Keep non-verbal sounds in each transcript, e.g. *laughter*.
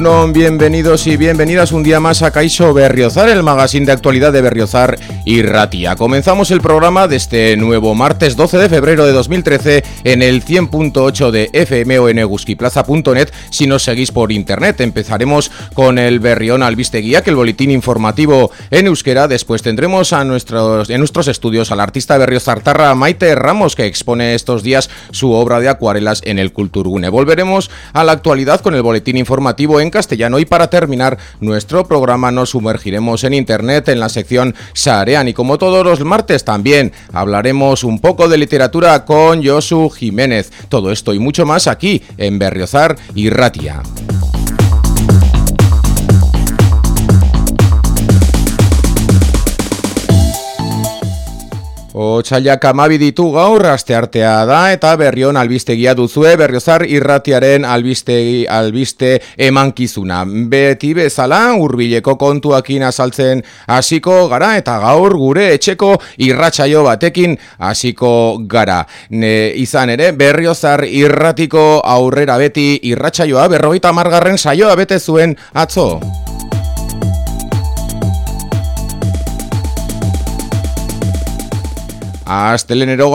Egunon, bienvenidos y bienvenidas un día más a Caixo Berriozar, el magazine de actualidad de Berriozar y Ratia. Comenzamos el programa de este nuevo martes 12 de febrero de 2013 en el 100.8 de FM o en eguskiplaza.net si nos seguís por internet. Empezaremos con el Berrión Albisteguía, que el boletín informativo en euskera. Después tendremos a nuestros, en nuestros estudios al artista berriozartarra Maite Ramos, que expone estos días su obra de acuarelas en el Culturgune. Volveremos a la actualidad con el boletín informativo informativo castellano y para terminar nuestro programa nos sumergiremos en internet en la sección Sarean y como todos los martes también hablaremos un poco de literatura con Josu Jiménez. Todo esto y mucho más aquí en Berriozar y Ratia. Otsailak amabi ditu gaur, artea da, eta berrion albistegia duzue, berriozar irratiaren albistegi, albiste emankizuna. Beti bezala, urbileko kontuakin azaltzen hasiko gara, eta gaur gure etxeko irratsaio batekin hasiko gara. Ne, izan ere, berriozar irratiko aurrera beti irratsaioa, berroita margarren saioa bete zuen atzo. Astelenero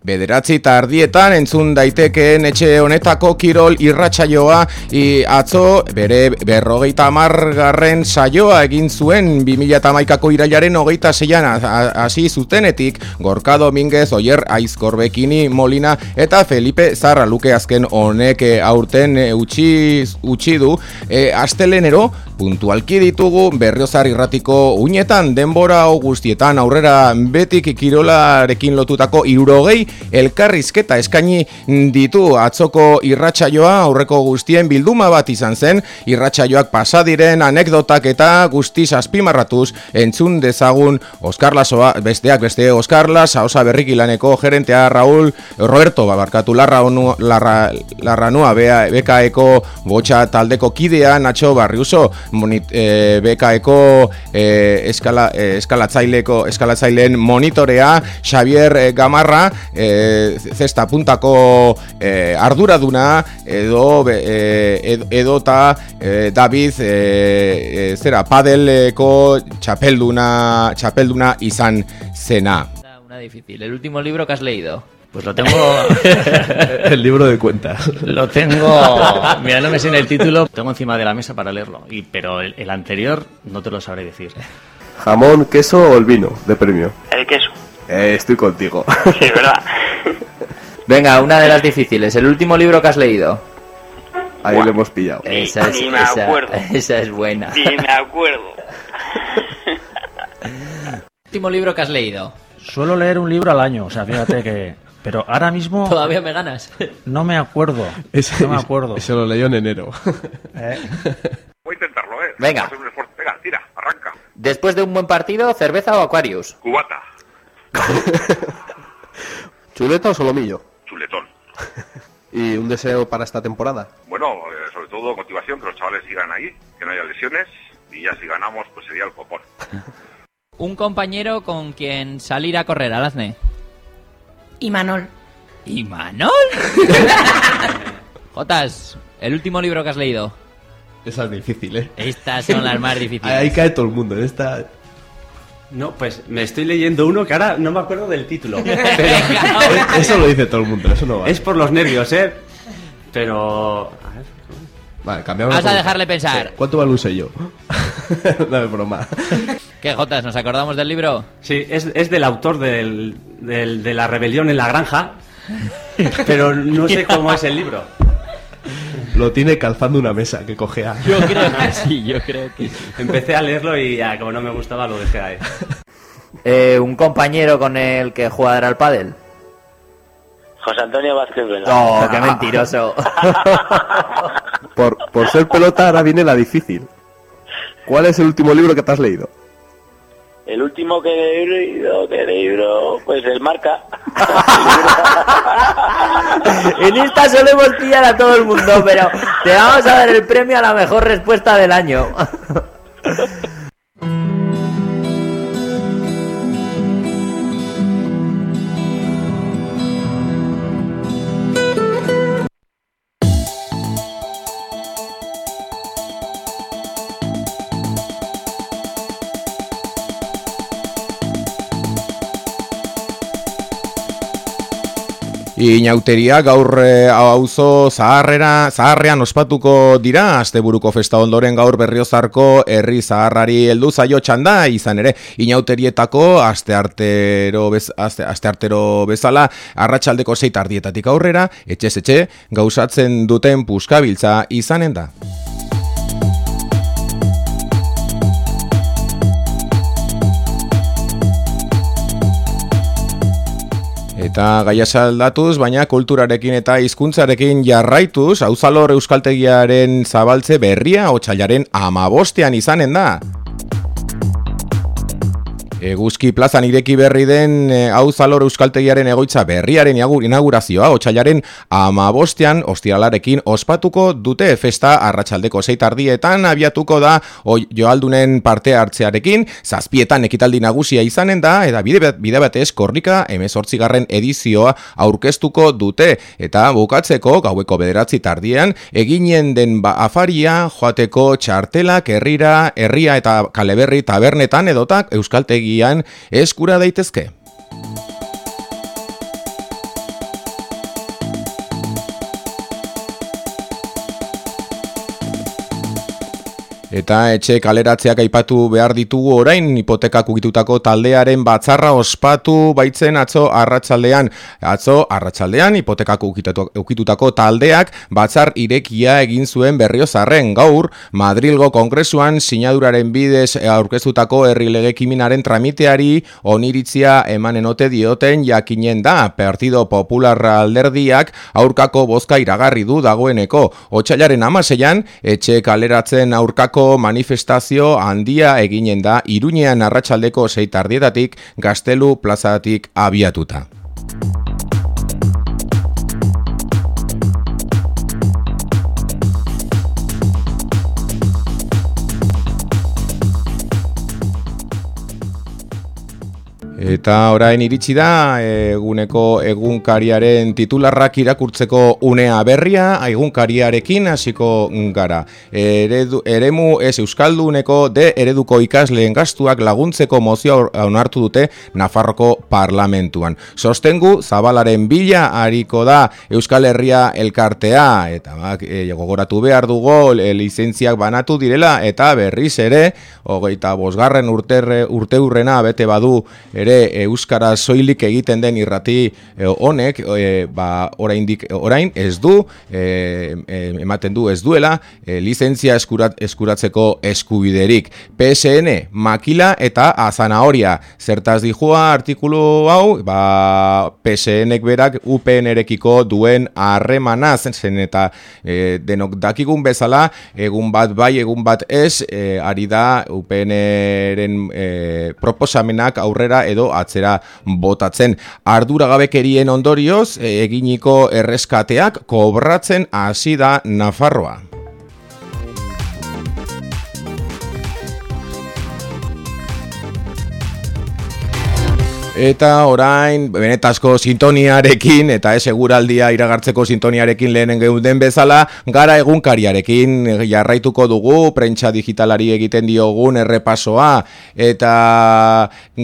Bederatzi tardietan entzun daitekeen etxe honetako kirol irratsaioa i atzo bere berrogeita amargarren saioa egin zuen 2008ako irailaren hogeita zeian hasi zutenetik Gorka Dominguez, Oyer Aizkorbekini Molina eta Felipe Zarra Luke azken honek aurten utzi, utzi du. E, astelenero puntualki ditugu berriozar irratiko uinetan denbora guztietan aurrera. Betik kirolarekin lotutako irurogei elkarrizketa eskaini ditu atzoko irratsaioa aurreko guztien bilduma bat izan zen. Irratsaioak pasadiren anekdotak eta guzti azpimarratuz entzun dezagun Oskar Lasoa besteak beste Oskar Lasa osa berrikilaneko gerentea Raúl Roberto Babarkatu Larra onu, Larra, Larra bea, bekaeko botxa taldeko kidea Nacho Barriuso monit, e, bekaeko e, eskala, e, eskalatzaileko eskalatzaileen monitorea Xavier Gamarra e, zesta puntako e, arduraduna edo e, edo ta e, David e, e, zera padeleko txapelduna txapelduna izan zena. Una difícil. El último libro que has leído. Pues lo tengo. *laughs* el libro de cuentas. Lo tengo. Mira, no me sé en el título. Tengo encima de la mesa para leerlo. Y, pero el, el anterior no te lo sabré decir. Jamón, queso o el vino de premio. El queso. Eh, estoy contigo. *laughs* Sí, ¿verdad? Venga, una de las difíciles. El último libro que has leído. Ahí lo hemos pillado. Ni- Esa es, ni me esa- acuerdo. esa es buena. Sí, me acuerdo. *laughs* último libro que has leído. Suelo leer un libro al año, o sea, fíjate que... Pero ahora mismo Todavía me ganas. no me acuerdo. Ese, no me acuerdo. Ese lo leyó en enero. Eh, Voy a intentarlo, ¿eh? Venga. Venga, tira, arranca. Después de un buen partido, cerveza o Aquarius. Cubata, *laughs* ¿Chuleta o solomillo? chuletón. *laughs* ¿Y un deseo para esta temporada? Bueno, eh, sobre todo motivación, que los chavales sigan ahí, que no haya lesiones. Y ya si ganamos, pues sería el copón. *laughs* Un compañero con quien salir a correr, Alazne. Y Manol. ¿Y Manol? Jotas, el último libro que has leído. Esa es difícil, ¿eh? Estas son las más difíciles. Ahí cae todo el mundo. En esta... No, pues me estoy leyendo uno que ahora no me acuerdo del título. *laughs* Pero *laughs* Eso lo dice todo el mundo, eso no va. es por los nervios, ¿eh? Pero... a ver. Vale, cambiamos. Vas a de- dejarle pensar. ¿Cuánto vale un sello? *laughs* no es broma. ¿Qué, Jotas? ¿Nos acordamos del libro? Sí, es, es del autor del, del- de La rebelión en la granja, pero no sé cómo es el libro. Lo tiene calzando una mesa que cojea. Yo creo que sí, yo creo que sí. Empecé a leerlo y ya, como no me gustaba lo dejé ahí. Eh, un compañero con el que jugar al pádel. José Antonio Vázquez Vela. Oh, qué mentiroso. Por, por ser pelota ahora viene la difícil. ¿Cuál es el último libro que te has leído? El último que he leído, que he leído, pues el marca. *laughs* en esta solemos pillar a todo el mundo, pero te vamos a dar el premio a la mejor respuesta del año. *laughs* Inauteria gaur e, auzo zaharrera, zaharrean ospatuko dira, asteburuko festa ondoren gaur berriozarko herri zaharrari heldu zaio txanda, izan ere, inauterietako asteartero, bez, aste, asteartero bezala, arratsaldeko zeit ardietatik aurrera, etxez etxe, gauzatzen duten puskabiltza izanen da. Eta gaia saldatuz, baina kulturarekin eta hizkuntzarekin jarraituz, hauzalor euskaltegiaren zabaltze berria, otxailaren amabostean izanen da. Eguzki plazan ireki berri den e, hau zalor euskaltegiaren egoitza berriaren inaugurazioa, otxailaren amabostean ostialarekin ospatuko dute festa arratsaldeko zeitardietan abiatuko da joaldunen parte hartzearekin, zazpietan ekitaldi nagusia izanen da, eta bide, bide batez korrika emezortzigarren edizioa aurkeztuko dute, eta bukatzeko gaueko bederatzi tardiean, eginen den ba afaria joateko txartelak herrira, herria eta kaleberri tabernetan edotak euskaltegi euskaltegian eskura daitezke. Eta etxe kaleratzeak aipatu behar ditugu orain hipotekak ukitutako taldearen batzarra ospatu baitzen atzo arratsaldean. Atzo arratsaldean hipotekak ukitutako taldeak batzar irekia egin zuen berriozarren. Gaur Madrilgo kongresuan sinaduraren bidez aurkeztutako herri legekiminaren tramiteari oniritzia emanen ote dioten jakinen da. Partido Popular alderdiak aurkako bozka iragarri du dagoeneko. Otsailaren 16 etxe kaleratzen aurkako manifestazio handia eginen da Iruñean arratsaldeko 6 tardietatik Gaztelu plazatik abiatuta. Eta orain iritsi da eguneko egunkariaren titularrak irakurtzeko unea berria egunkariarekin hasiko gara. Eredu, eremu ez euskalduneko de ereduko ikasleen gastuak laguntzeko mozio onartu dute Nafarroko parlamentuan. Sostengu Zabalaren bila hariko da Euskal Herria elkartea eta e, gogoratu behar dugu e, lizentziak banatu direla eta berriz ere hogeita bosgarren urte urteurrena bete badu ere euskara soilik egiten den irrati e, honek e, ba oraindik orain ez du e, ematen du ez duela e, lizentzia eskurat, eskuratzeko eskubiderik. PSN makila eta azanahoria zertaz dijua artikulu hau? Ba PSNek berak UPNerekiko duen harremanaz zen eta e, denok dakigun bezala egun bat bai egun bat ez e, ari da UPNren e, proposamenak aurrera edo atzera botatzen. Arduragabekerien ondorioz eginiko erreskateak kobratzen hasi da Nafarroa. Eta orain, benetazko sintoniarekin, eta ez eguraldia iragartzeko sintoniarekin lehenen geuden bezala, gara egunkariarekin jarraituko dugu, prentsa digitalari egiten diogun errepasoa, eta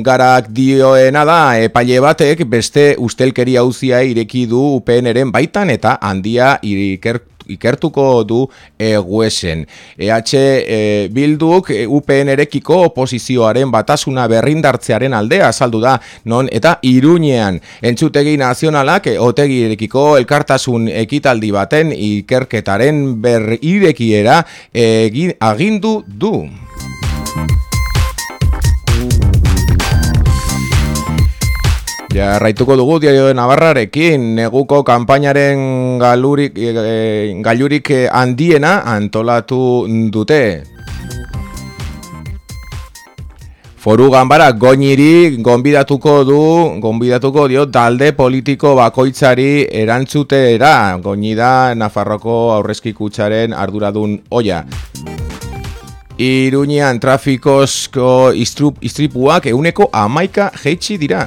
garak dioena da, epaile batek beste ustelkeria hauzia ireki du UPN-eren baitan, eta handia irikertu ikertuko du eguesen. EH e, Bilduk e, UPN erekiko oposizioaren batasuna berrindartzearen aldea azaldu da, non eta iruñean entzutegi nazionalak e, otegi erekiko elkartasun ekitaldi baten ikerketaren berrirekiera egin agindu du. Jarraituko dugu diario de Navarrarekin, neguko kanpainaren galurik, e, galurik handiena antolatu dute. Foru ganbara goiniri gonbidatuko du, gonbidatuko dio talde politiko bakoitzari erantzutera, goini da Nafarroko aurrezki kutsaren arduradun oia. Iruñean trafikozko istripuak euneko amaika jeitsi dira.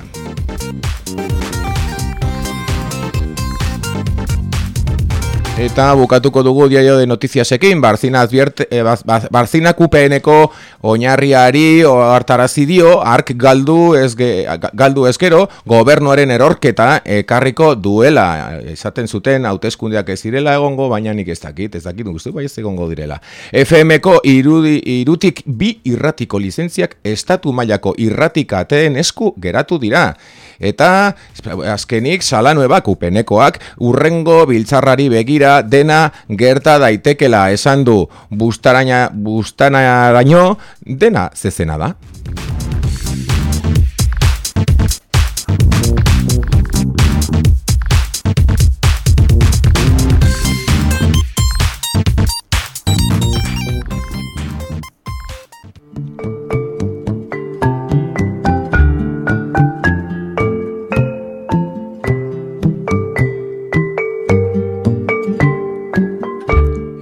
Eta bukatuko dugu diario de notiziasekin, Barzina, advierte, eh, Barzina QPNeko oinarriari hartarazi dio, ark galdu, ezge, galdu ezkero, gobernuaren erorketa ekarriko duela. Esaten zuten, hauteskundeak ez direla egongo, baina nik ez dakit, ez dakit, guztu bai ez egongo direla. FMko irudi, irutik bi irratiko lizentziak estatu mailako irratikateen esku geratu dira. Eta azkenik salanueba kupenekoak urrengo biltzarrari begira dena gerta daitekela esan du bustaraina bustanaraino dena zezena da.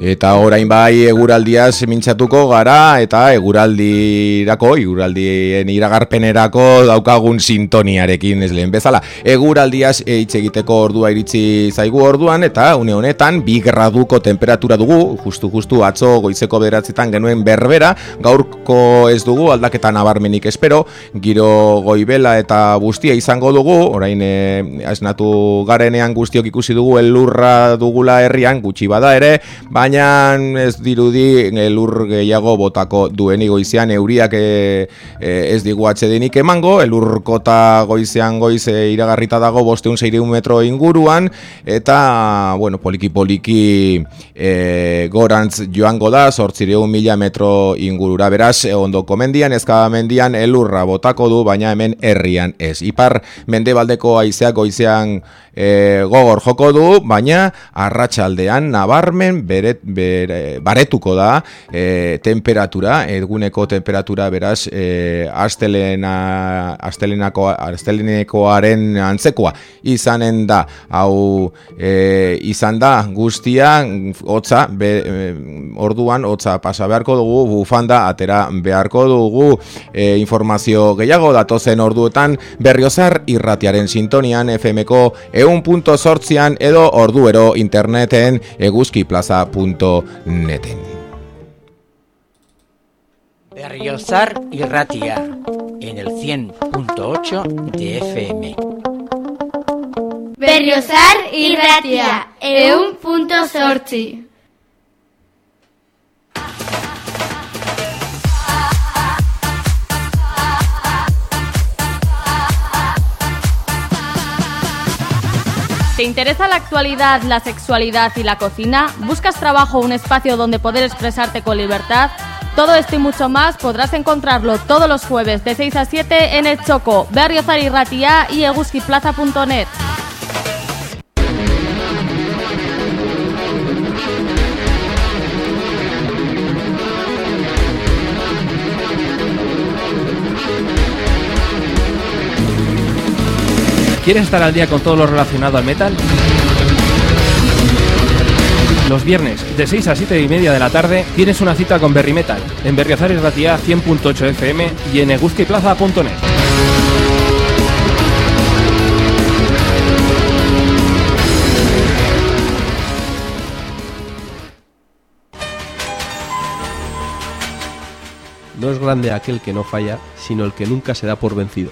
Eta orain bai eguraldiaz mintzatuko gara eta eguraldirako, eguraldien iragarpenerako daukagun sintoniarekin ez lehen bezala. Eguraldiaz hitz egiteko ordua iritsi zaigu orduan eta une honetan bi graduko temperatura dugu, justu justu atzo goizeko beratzetan genuen berbera, gaurko ez dugu aldaketa nabarmenik espero, giro goibela eta guztia izango dugu, orain e, asnatu garenean guztiok ikusi dugu elurra dugula herrian, gutxi bada ere, baina baina ez dirudi elur gehiago botako duen goizean euriak e, e, ez digu atxedenik emango, elurkota goizean goize iragarrita dago bosteun zeireun metro inguruan, eta, bueno, poliki-poliki e, gorantz joango da, sortzireun mila metro ingurura, beraz, ondoko mendian, ezka mendian elurra botako du, baina hemen herrian ez. Ipar mendebaldeko aizeak goizean e, gogor joko du, baina arratsaldean nabarmen beret, bere, baretuko da e, temperatura, eguneko temperatura beraz e, astelena, astelenako, astelenekoaren antzekoa izanen da, hau e, izan da guztia, hotza, e, orduan, hotza pasa beharko dugu, bufanda atera beharko dugu. E, informazio gehiago datozen orduetan berriozar irratiaren sintonian FMko eun eun.sortzian edo orduero interneten eguzkiplaza.neten. Berriozar y Ratia, en el 100.8 de FM. Berriozar y Ratia, eh, eun.sortzi. ¿Te interesa la actualidad, la sexualidad y la cocina? ¿Buscas trabajo o un espacio donde poder expresarte con libertad? Todo esto y mucho más podrás encontrarlo todos los jueves de 6 a 7 en El Choco, Berriozar y Ratia y eguskiplaza.net. ¿Quieres estar al día con todo lo relacionado al metal? Los viernes, de 6 a 7 y media de la tarde, tienes una cita con Berry Metal, en Berriozar y Ratia 100.8 FM y en eguskiplaza.net. No es grande aquel que no falla, sino el que nunca se da por vencido.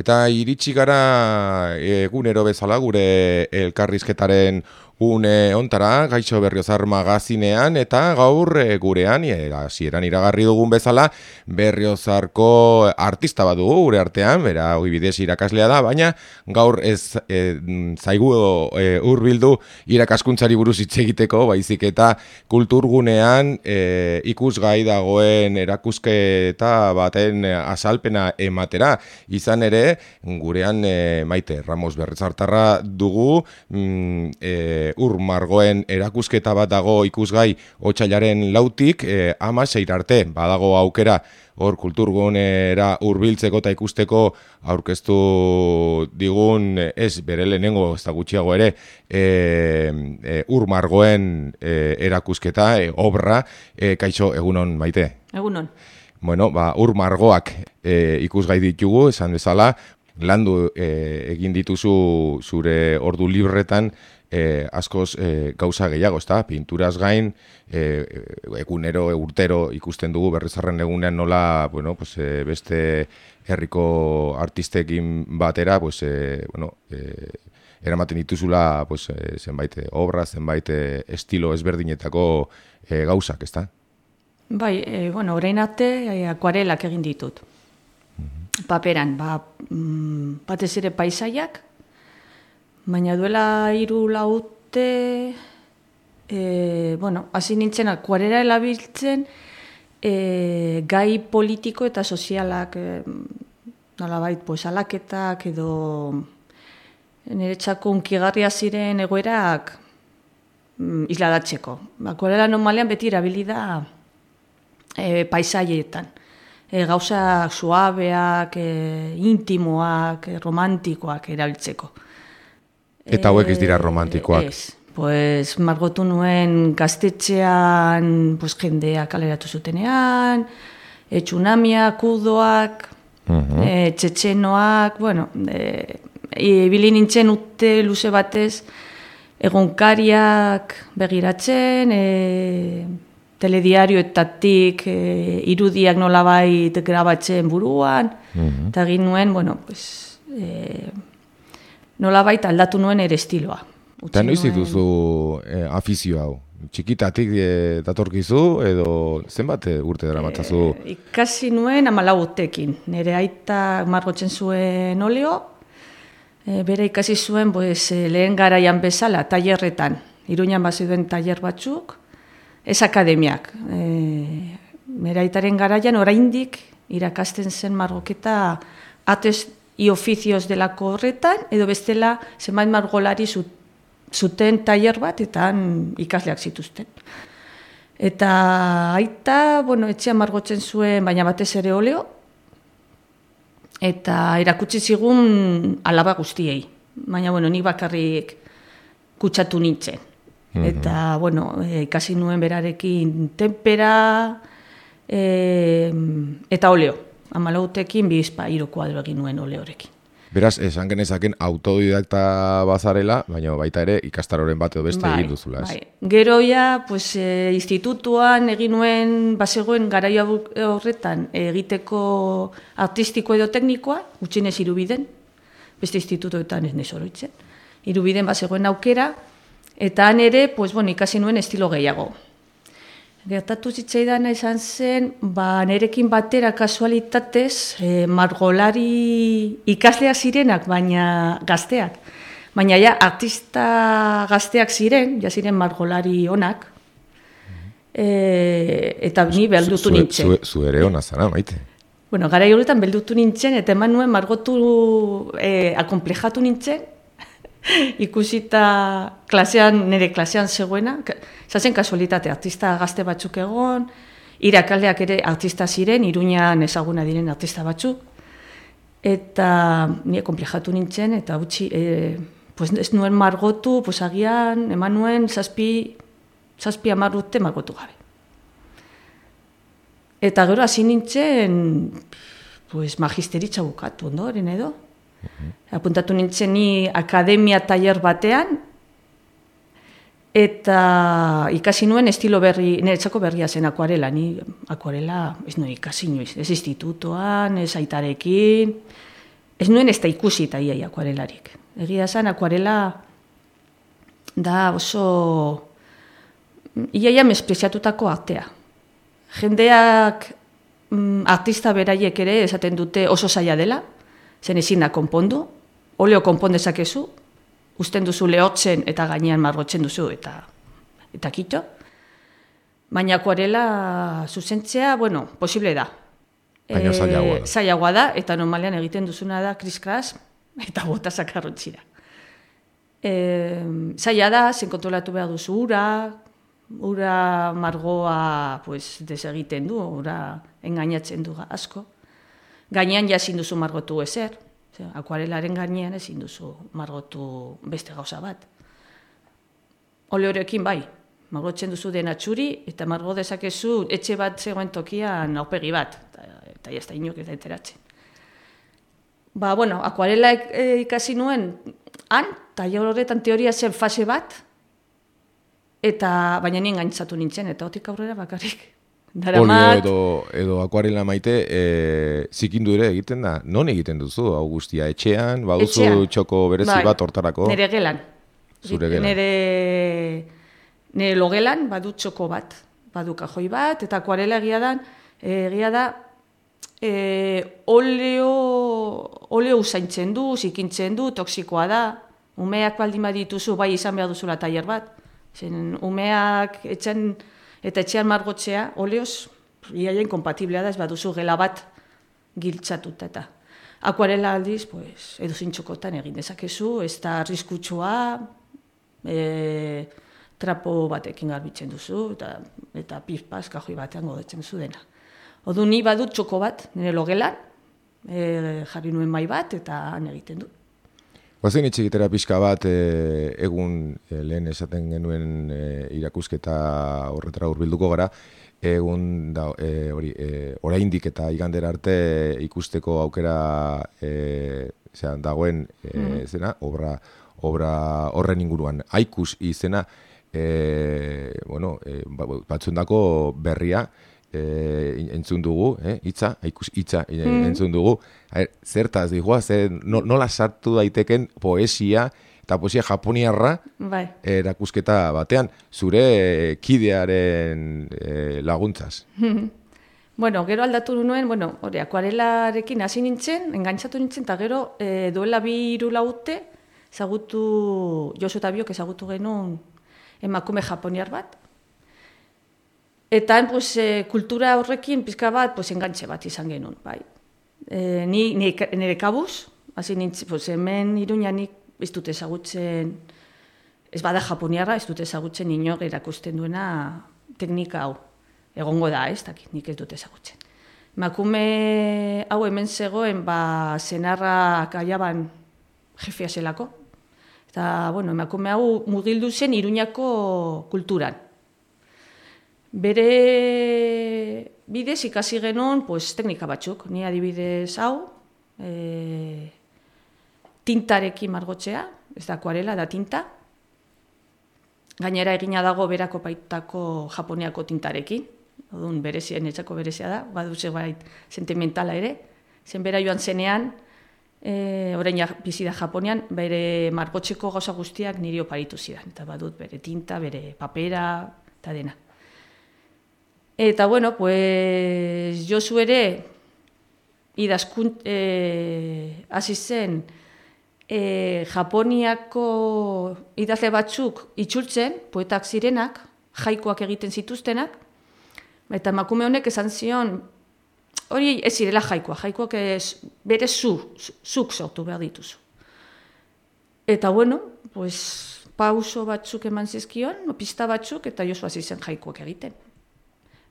Eta iritsi gara egunero bezala gure elkarrizketaren une ontara, gaixo berriozar magazinean, eta gaur e, gurean, e, hasieran iragarri dugun bezala, berriozarko artista bat dugu gure artean, bera hoi bidez irakaslea da, baina gaur ez e, zaigu e, urbildu irakaskuntzari buruz hitz egiteko, baizik eta kulturgunean e, ikusgai dagoen erakusketa baten asalpena ematera. Izan ere, gurean e, maite, Ramos Berrezartarra dugu, mm, e, ur margoen erakusketa bat dago ikusgai otxailaren lautik, e, ama arte, badago aukera hor kulturgunera hurbiltzeko eta ikusteko aurkeztu digun ez bere lehenengo ez da gutxiago ere e, e, ur margoen e, erakusketa, e, obra, e, kaixo egunon maite? Egunon. Bueno, ba, ur margoak e, ikusgai ditugu, esan bezala, landu e, egin dituzu zure ordu libretan e, askoz e, gauza gehiago, ezta? Pinturaz gain, e, egunero, urtero ikusten dugu berrizarren egunean nola, bueno, pues, e, beste herriko artistekin batera, pues, e, bueno, e, eramaten dituzula pues, e, zenbait obra, zenbait estilo ezberdinetako e, gauzak, ezta? Bai, e, bueno, orain arte e, akuarelak egin ditut. Paperan, ba, mm, batez ere paisaiak, Baina duela hiru laute, e, bueno, hasi nintzen akuarera elabiltzen e, gai politiko eta sozialak, e, nolabait, pues, alaketak edo nire txako unkigarria ziren egoerak mm, isladatzeko. Akuarela normalean beti erabili da e, paisaietan. E, gauzak suabeak, e, intimoak, e, romantikoak erabiltzeko. Eta hauek ez dira eh, romantikoak. Ez, pues margotu nuen gaztetxean pues, jendea kaleratu zutenean, e, tsunamia, kudoak, uh txetxenoak, bueno, e, ibili nintzen ute luze batez, egonkariak begiratzen, e, telediarioetatik e, irudiak nolabait grabatzen buruan, eta egin nuen, bueno, pues, e, nola baita aldatu nuen ere estiloa. Eta noiz dituzu eh, afizio hau? Txikitatik e, datorkizu edo zenbat eh, urte dara matzazu? E, ikasi nuen amalautekin. Nere aita margotzen zuen olio, e, bere ikasi zuen pues, lehen garaian bezala, tailerretan. Iruñan bazi duen tailer batzuk, ez akademiak. E, bere aitaren garaian oraindik irakasten zen margoketa atez i ofizioz delako horretan, edo bestela zenbait margolari zuten tailer bat eta ikasleak zituzten. Eta aita, bueno, etxea margotzen zuen, baina batez ere oleo, eta erakutsi zigun alaba guztiei. Baina, bueno, nik bakarrik kutsatu nintzen. Eta, bueno, e, ikasi nuen berarekin tempera e, eta oleo amalautekin bizpa hiru kuadro egin nuen ole horrekin. Beraz, esan genezaken autodidakta bazarela, baina baita ere ikastaroren bat edo beste bai, egin duzula, ez? Bai. Gero ja, pues, e, institutuan egin nuen, basegoen garaia horretan egiteko artistiko edo teknikoa, utxinez irubiden, beste institutoetan ez nezoroitzen. Irubiden basegoen aukera, eta han ere, pues, bon, ikasi nuen estilo gehiago. Gertatu zitzaidana izan zen, ba, nerekin batera kasualitatez, e, margolari ikaslea zirenak, baina gazteak. Baina ja, artista gazteak ziren, ja ziren margolari onak, e, eta ni beldutu nintzen. Zu, zu, ere ona zara, maite. Bueno, gara horretan beldutu nintzen, eta eman nuen margotu e, akomplejatu nintzen, *laughs* ikusita klasean, nire klasean zegoena, zazen kasualitate, artista gazte batzuk egon, irakaldeak ere artista ziren, iruñan ezaguna diren artista batzuk, eta nire komplejatu nintzen, eta utzi, e, pues ez nuen margotu, pues agian, eman nuen zazpi, zazpi amarrute margotu gabe. Eta gero hasi nintzen, pues magisteritza bukatu ondoren edo, Apuntatu nintzen ni akademia tailer batean, eta ikasi nuen estilo berri, niretzako berria zen akuarela, ni akuarela ez nuen ikasi nuen, ez institutoan, ez aitarekin, ez nuen ez da ikusi eta iai akuarelarik. Egia esan, akuarela da oso iaia mespreziatutako artea. Jendeak mm, artista beraiek ere esaten dute oso zaila dela, zen ezin da konpondu, oleo konpondezakezu, usten duzu lehotzen eta gainean margotzen duzu eta eta kito. Baina akuarela zuzentzea, bueno, posible da. Baina zailagoa da. Eh, zailagoa da, eta normalean egiten duzuna da kriskras *laughs* eta bota sakarrontzira. E, zaila da, zen kontrolatu behar duzu ura, ura margoa pues, desegiten du, ura engainatzen du asko. Gainean jasin duzu margotu ezer, Ze, akuarelaren gainean ezin duzu margotu beste gauza bat. Oleorekin bai, margotzen duzu dena txuri, eta margo dezakezu etxe bat zegoen tokian aurpegi bat, eta, eta jazta inok ez da enteratzen. Ba, bueno, akuarela e, ikasi nuen, han, taller horretan teoria zen fase bat, eta baina nien gaintzatu nintzen, eta otik aurrera bakarrik. Olio edo, edo akuarela maite, e, zikindu ere egiten da, non egiten duzu, Augustia, etxean, baduzu Etxean. txoko berezi Bai, bat hortarako? Nere gelan. Zure gelan. Nere, nere logelan badu txoko bat, badu kajoi bat, eta akuarela egia da, egia da, e, oleo, oleo usaintzen du, zikintzen du, toksikoa da, umeak baldin badituzu, bai izan behar duzula tailer bat, zen umeak etxan, eta etxean margotzea, oleoz, iaien kompatiblea da, ez baduzu gela bat giltzatuta eta. Akuarela aldiz, pues, edo txokotan egin dezakezu, ez da arriskutsua, e, trapo batekin garbitzen duzu, eta, eta pizpaz kajoi batean godetzen zu dena. Odu ni badut txoko bat, nire logelan, e, jarri nuen mai bat, eta han egiten du. Guazen itxegitera pixka bat, e, egun e, lehen esaten genuen e, irakusketa horretara hurbilduko gara, egun da, e, hori, e, oraindik eta igandera arte ikusteko aukera e, zean, dagoen e, Mhm. zena, obra, obra horren inguruan. Aikus izena, e, bueno, e, ba- batzuendako berria, e, entzun dugu, eh, hitza, aikus hitza e, Mhm. entzun dugu. A ver, zertaz digoa, ze no, nola sartu daiteken poesia eta poesia japoniarra Bai. erakusketa batean, zure kidearen e, laguntzaz. *laughs* Bueno, gero aldatu nuen, bueno, hori, akuarelarekin hasi nintzen, engantzatu nintzen, eta gero e, duela bi hiru laute, ezagutu, Josu eta biok ezagutu genuen emakume japoniar bat. Eta pues, e, kultura horrekin pizka bat, pues, engantxe bat izan genuen, bai. E, ni, ni, nire kabuz, hasi nintzen, pues, hemen iruña nik ez dut ezagutzen, ez bada japoniarra, ez dut ezagutzen inor erakusten duena teknika hau. Egongo da, ez dakit, nik ez dut ezagutzen. Makume hau hemen zegoen, ba, zenarra kaiaban jefea zelako. Eta, bueno, emakume hau mugildu zen iruñako kulturan. Bere bidez ikasi genuen, pues, teknika batzuk. Ni adibidez hau, e, tintarekin margotzea, ez da akuarela, da tinta. Gainera egina dago berako baitako japoniako tintarekin. Odun berezien etxako berezia da, badu zerbait sentimentala ere. Zen bera joan zenean, e, orain ja, bizi da Japonian, bere margotzeko gauza guztiak niri oparitu zidan. Eta badut bere tinta, bere papera, eta dena. Eta bueno, pues Josu ere idazkun eh hasi zen e, Japoniako idazle batzuk itzultzen, poetak zirenak, jaikoak egiten zituztenak, eta emakume honek esan zion, hori ez zirela jaikoa, jaikoak ez, bere zu- zuk sortu behar dituzu. Eta bueno, pues, pauso batzuk eman zizkion, pista batzuk, eta Josu hasi zen jaikoak egiten.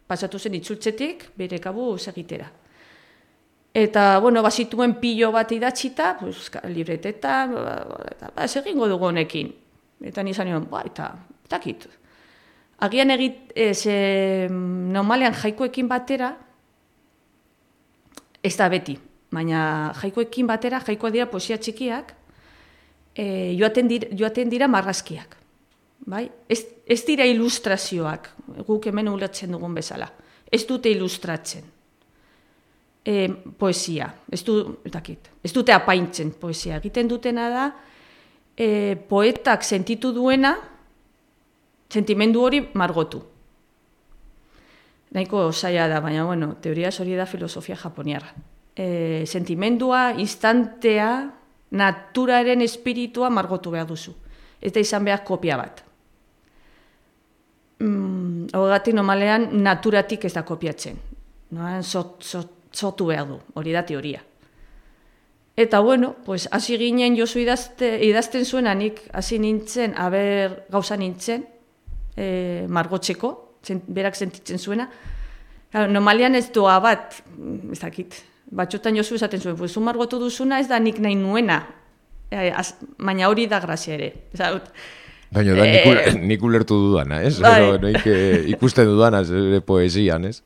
Pasatu zen itzultzetik, bere kabu egitera. Eta, bueno, bazituen pilo bat idatzita, pues, libretetan, ba, ba, eta, ba, egingo dugu honekin. Eta nizan nion, ba, eta, takit. Agian egit, ez, e, normalean jaikoekin batera, ez da beti, baina jaikoekin batera, jaikoa dira poesia txikiak, e, joaten, dira, joaten dira marrazkiak. Bai? Ez, ez dira ilustrazioak, guk hemen ulertzen dugun bezala. Ez dute ilustratzen. e, poesia. Ez, du, dakit, ez dute apaintzen poesia. Egiten dutena da, e, poetak sentitu duena, sentimendu hori margotu. Nahiko zaila da, baina bueno, teoria hori da filosofia japoniarra. E, sentimendua, instantea, naturaren espiritua margotu behar duzu. Ez da izan behar kopia bat. Mm, Hogatik normalean naturatik ez da kopiatzen. No, zotu behar du, hori da teoria. Eta bueno, pues hasi ginen Josu idazte, idazten zuena nik hasi nintzen, aber gauza nintzen, e, margotzeko, zen, berak sentitzen zuena. Claro, normalian ez doa bat, mm, ez dakit, batxotan Josu esaten zuen, pues, margotu duzuna ez da nik nahi nuena, e, baina hori da grazia ere. Zaut, Baina da nik, e, *laughs* nik ulertu dudana, ez? Bai. Noik, *laughs* ikusten dudana, ez, poesian, ez?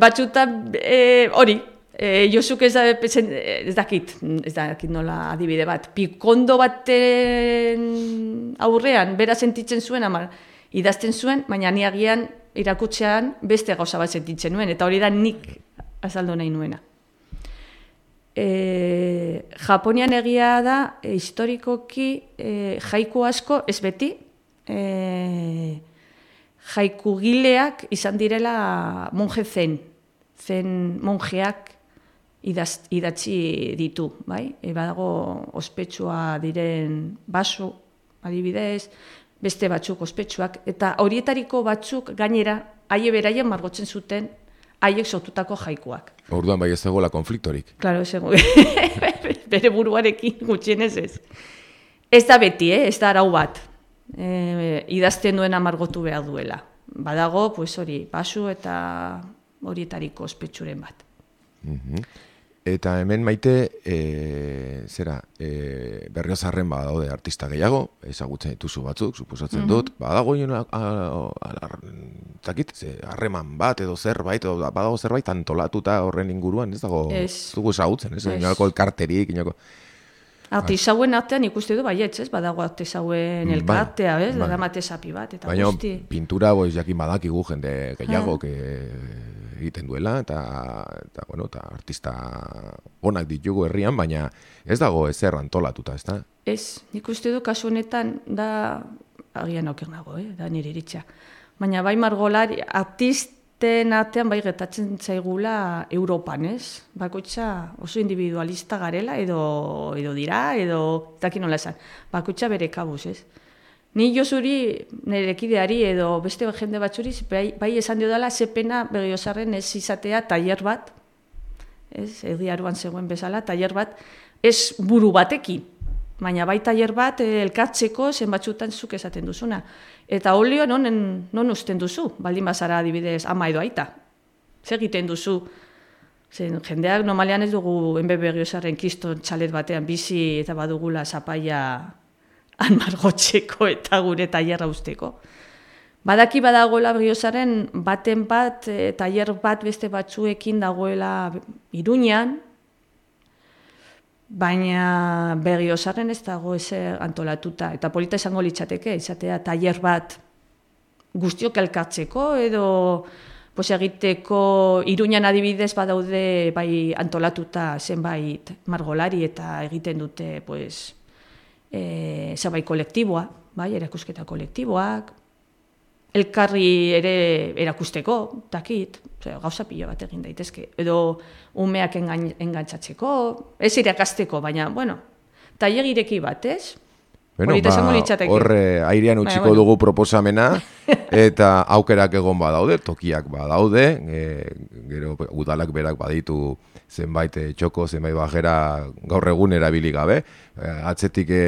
Batxutan e, hori, e, Josuk ez, da, ez dakit, ez dakit nola adibide bat, pikondo baten aurrean, bera sentitzen zuen, amar, idazten zuen, baina ni agian irakutzean beste gauza bat sentitzen nuen, eta hori da nik azaldo nahi nuena. E, Japonian egia da, e, historikoki, e, jaiku asko, ez beti, e, jaikugileak izan direla monje zen, zen monjeak idaz, idatzi ditu, bai? E, badago ospetsua diren basu, adibidez, beste batzuk ospetsuak, eta horietariko batzuk gainera, haie beraien margotzen zuten, haiek sortutako jaikuak. Orduan bai ez dagoela konfliktorik. Claro, ez *laughs* bere buruarekin gutxienez ez. Ez da beti, eh? ez da arau bat e, idazten duen amargotu behar duela. Badago, pues hori, basu eta horietariko ospetsuren bat. Mm Eta hemen maite, e, zera, e, berriozarren badaude artista gehiago, ezagutzen dituzu batzuk, suposatzen dut, badago joan, zakit, harreman bat edo zerbait, edo badago zerbait antolatuta horren inguruan, ez dago, ez dugu ezagutzen, ez, ez. inolako elkarterik, inolako... Artisauen artean ikuste du baietz, ez? Badago artisauen bai, elkartea, ez? Bai. Daramate sapi bat eta Baina, pintura boiz jakin badakigu jende gehiago que egiten duela eta eta bueno, eta artista onak ditugu herrian, baina ez dago ezer antolatuta, ezta? Ez, nik uste du kasu honetan da agian oker nago, eh? Da nire iritsa. Baina bai margolari artist den artean bai getatzen zaigula Europan, ez? Bakoitza oso individualista garela edo edo dira edo dakin nola esan. Bakoitza bere kabuz, ez? Ni Josuri nire kideari edo beste jende batzuri bai, bai esan dio dela sepena begiosarren ez izatea tailer bat. Ez, egiaruan zegoen bezala tailer bat ez buru batekin. Baina bai tailer bat elkartzeko zenbatzutan zuk esaten duzuna. Eta olio non, non usten duzu, baldin bazara adibidez ama edo aita. Zer egiten duzu, Zen, jendeak normalean ez dugu enbebe giozaren kiston txalet batean bizi eta badugula zapaia anmargotxeko eta gure tailerra usteko. Badaki badagoela giozaren baten bat, e, tailer bat beste batzuekin dagoela iruñan, baina begi osarren ez dago eze antolatuta. Eta polita esango litzateke, izatea tailer bat guztiok elkartzeko edo pues, egiteko iruñan adibidez badaude bai antolatuta zenbait margolari eta egiten dute pues, e, zenbait kolektiboa, bai, erakusketa kolektiboak, elkarri ere erakusteko, takit, gauza pilo bat egin daitezke, edo umeak engan, engantzatzeko, ez irakasteko, baina, bueno, tailegireki bat, ez? Bueno, ba, horre airean utziko baina, dugu proposamena, *laughs* eta aukerak egon badaude, tokiak badaude, e, gero udalak berak baditu zenbait e, txoko, zenbait bajera gaur egun erabili gabe, e, atzetik e,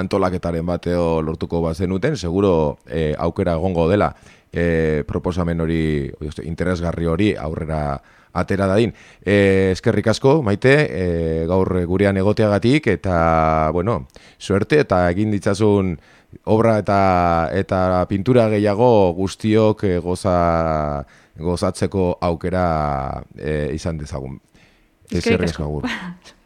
antolaketaren bateo lortuko bazenuten, seguro e, aukera egongo dela e, proposamen hori, interesgarri hori aurrera atera dadin. E, eskerrik asko, maite, e, gaur gurean egoteagatik, eta, bueno, suerte eta egin ditzazun obra eta eta pintura gehiago guztiok e, goza, gozatzeko aukera e, izan dezagun. Eskerrik asko. *laughs*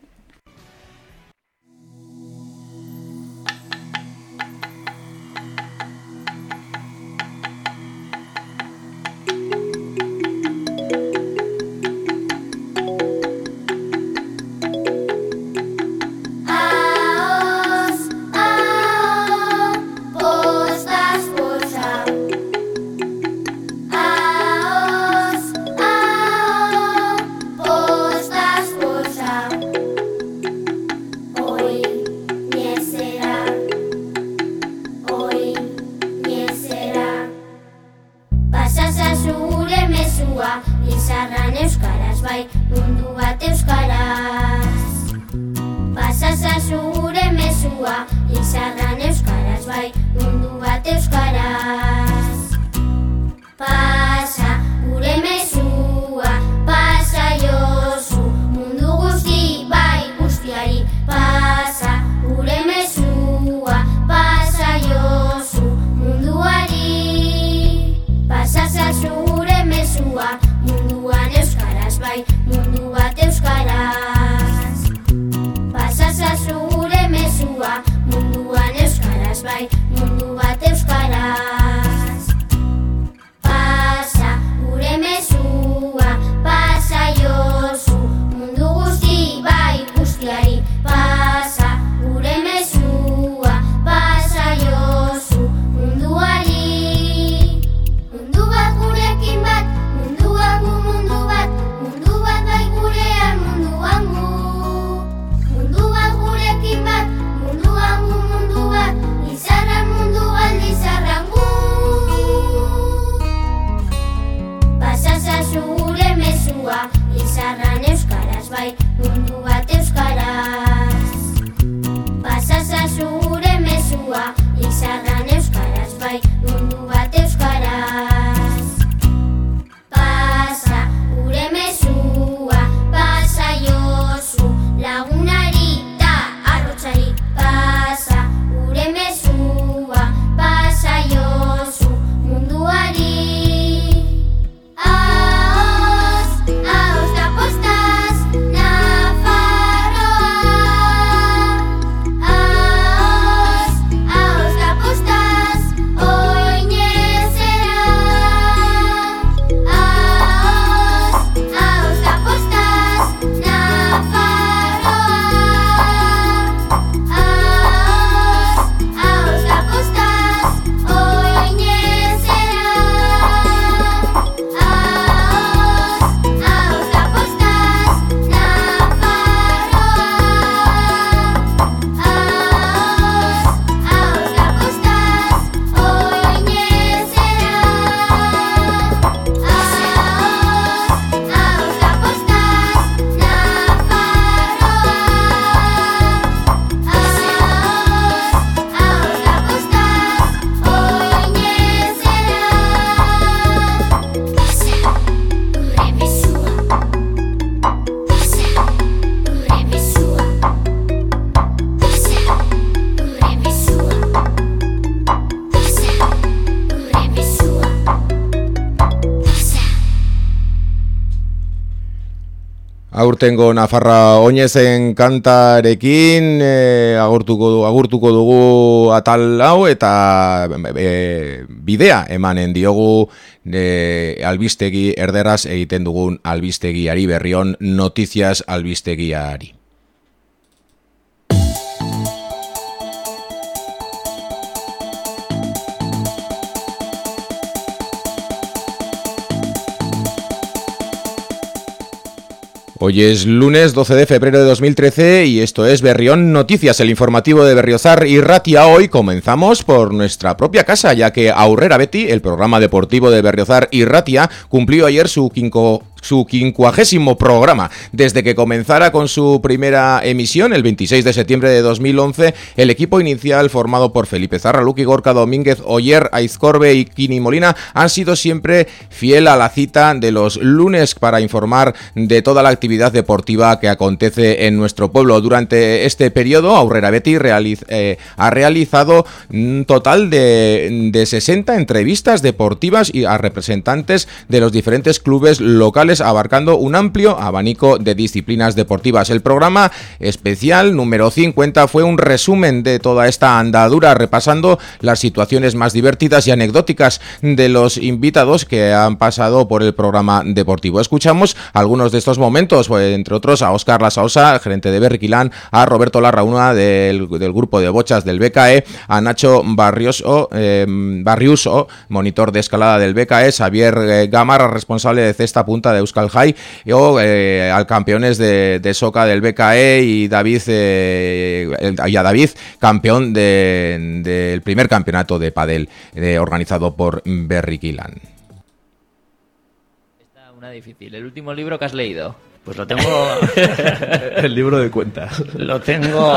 Aurtengo Nafarra oinezen kantarekin e, agurtuko, du- agurtuko dugu atal hau eta e, bidea emanen diogu e, albistegi erderaz egiten dugun albistegiari berrion notiziaz albistegiari. Hoy es lunes 12 de febrero de 2013 y esto es Berrión Noticias, el informativo de Berriozar y Ratia. Hoy comenzamos por nuestra propia casa, ya que Aurrera Betty, el programa deportivo de Berriozar y Ratia, cumplió ayer su quinco su quincuagésimo programa. Desde que comenzara con su primera emisión, el 26 de septiembre de 2011, el equipo inicial formado por Felipe Zarra, Luqui Gorka, Domínguez, Oyer, Aizcorbe y Kini Molina han sido siempre fiel a la cita de los lunes para informar de toda la actividad deportiva que acontece en nuestro pueblo. Durante este periodo, Aurrera Betty eh, ha realizado un total de, de 60 entrevistas deportivas y a representantes de los diferentes clubes locales abarcando un amplio abanico de disciplinas deportivas. El programa especial número 50 fue un resumen de toda esta andadura repasando las situaciones más divertidas y anecdóticas de los invitados que han pasado por el programa deportivo. Escuchamos algunos de estos momentos, pues, entre otros a Óscar Lasaosa, gerente de Berriquilán, a Roberto Larrauna del, grupo de bochas del BKE, a Nacho Barrioso, eh, Barriuso, monitor de escalada del BKE, Xavier eh, Gamarra, responsable de cesta punta de Euskal High, o eh, al campeones de, de Soca del BKE y David eh, y a David, campeón de- del primer campeonato de padel eh, organizado por Berriquilán. Una difícil. El último libro que has leído. Pues lo tengo. *laughs* El libro de cuentas. Lo tengo.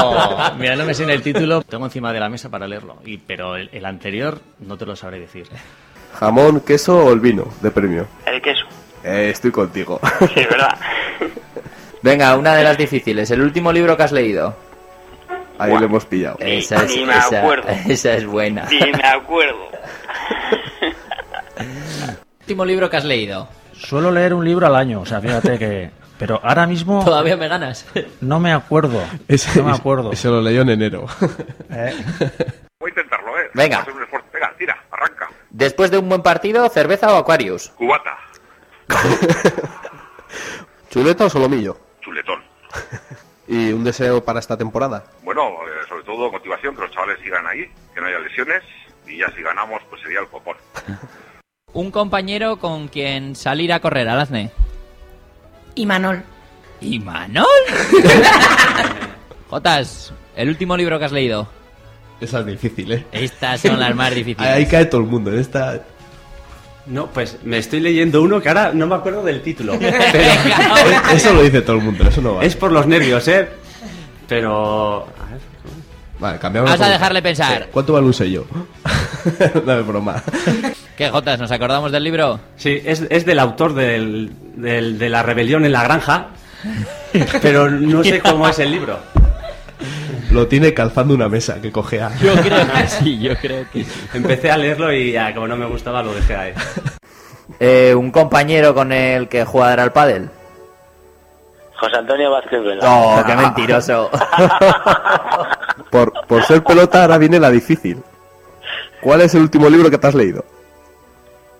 Mira, no me sé en el título. Tengo encima de la mesa para leerlo. Y, pero el, el anterior no te lo sabré decir. Jamón, queso o el vino de premio. El queso. Eh, estoy contigo. *laughs* Sí, ¿verdad? *laughs* Venga, una de las difíciles. El último libro que has leído. Ahí lo hemos pillado. Esa es, ni me esa- acuerdo. *laughs* esa es buena. Ni me acuerdo. Último libro que has leído. Suelo leer un libro al año, o sea, fíjate que... Pero ahora mismo Todavía me ganas. no me acuerdo. Ese, no me acuerdo. Eso lo leyó en enero. Eh, Voy a intentarlo, ¿eh? Venga. Venga, tira, arranca. Después de un buen partido, cerveza o Aquarius. Cubata, *laughs* ¿Chuleta o solomillo? chuletón. *laughs* ¿Y un deseo para esta temporada? Bueno, eh, sobre todo motivación, que los chavales sigan ahí, que no haya lesiones. Y ya si ganamos, pues sería el copón. *laughs* Un compañero con quien salir a correr, Alazne. Y Manol. ¿Y Manol? Jotas, el último libro que has leído. Esa es difícil, ¿eh? Estas son las más difíciles. Ahí cae todo el mundo. En esta... No, pues me estoy leyendo uno que ahora no me acuerdo del título. *laughs* Pero *laughs* Eso lo dice todo el mundo, eso no vale. es por los nervios, ¿eh? Pero... a ver, Vale, cambiamos. Vas a dejarle pensar. ¿Cuánto vale un sello? *laughs* no es broma. ¿Qué, Jotas? ¿Nos acordamos del libro? Sí, es, es del autor del, del- de La rebelión en la granja, pero no sé cómo es el libro. Lo tiene calzando una mesa que cojea. Yo creo que sí, yo creo que sí. Empecé a leerlo y ya, como no me gustaba lo dejé ahí. Eh, un compañero con el que jugar al pádel. José Antonio Vázquez Vela. Oh, qué mentiroso. *laughs* Por, por ser pelota ahora viene la difícil. ¿Cuál es el último libro que te has leído?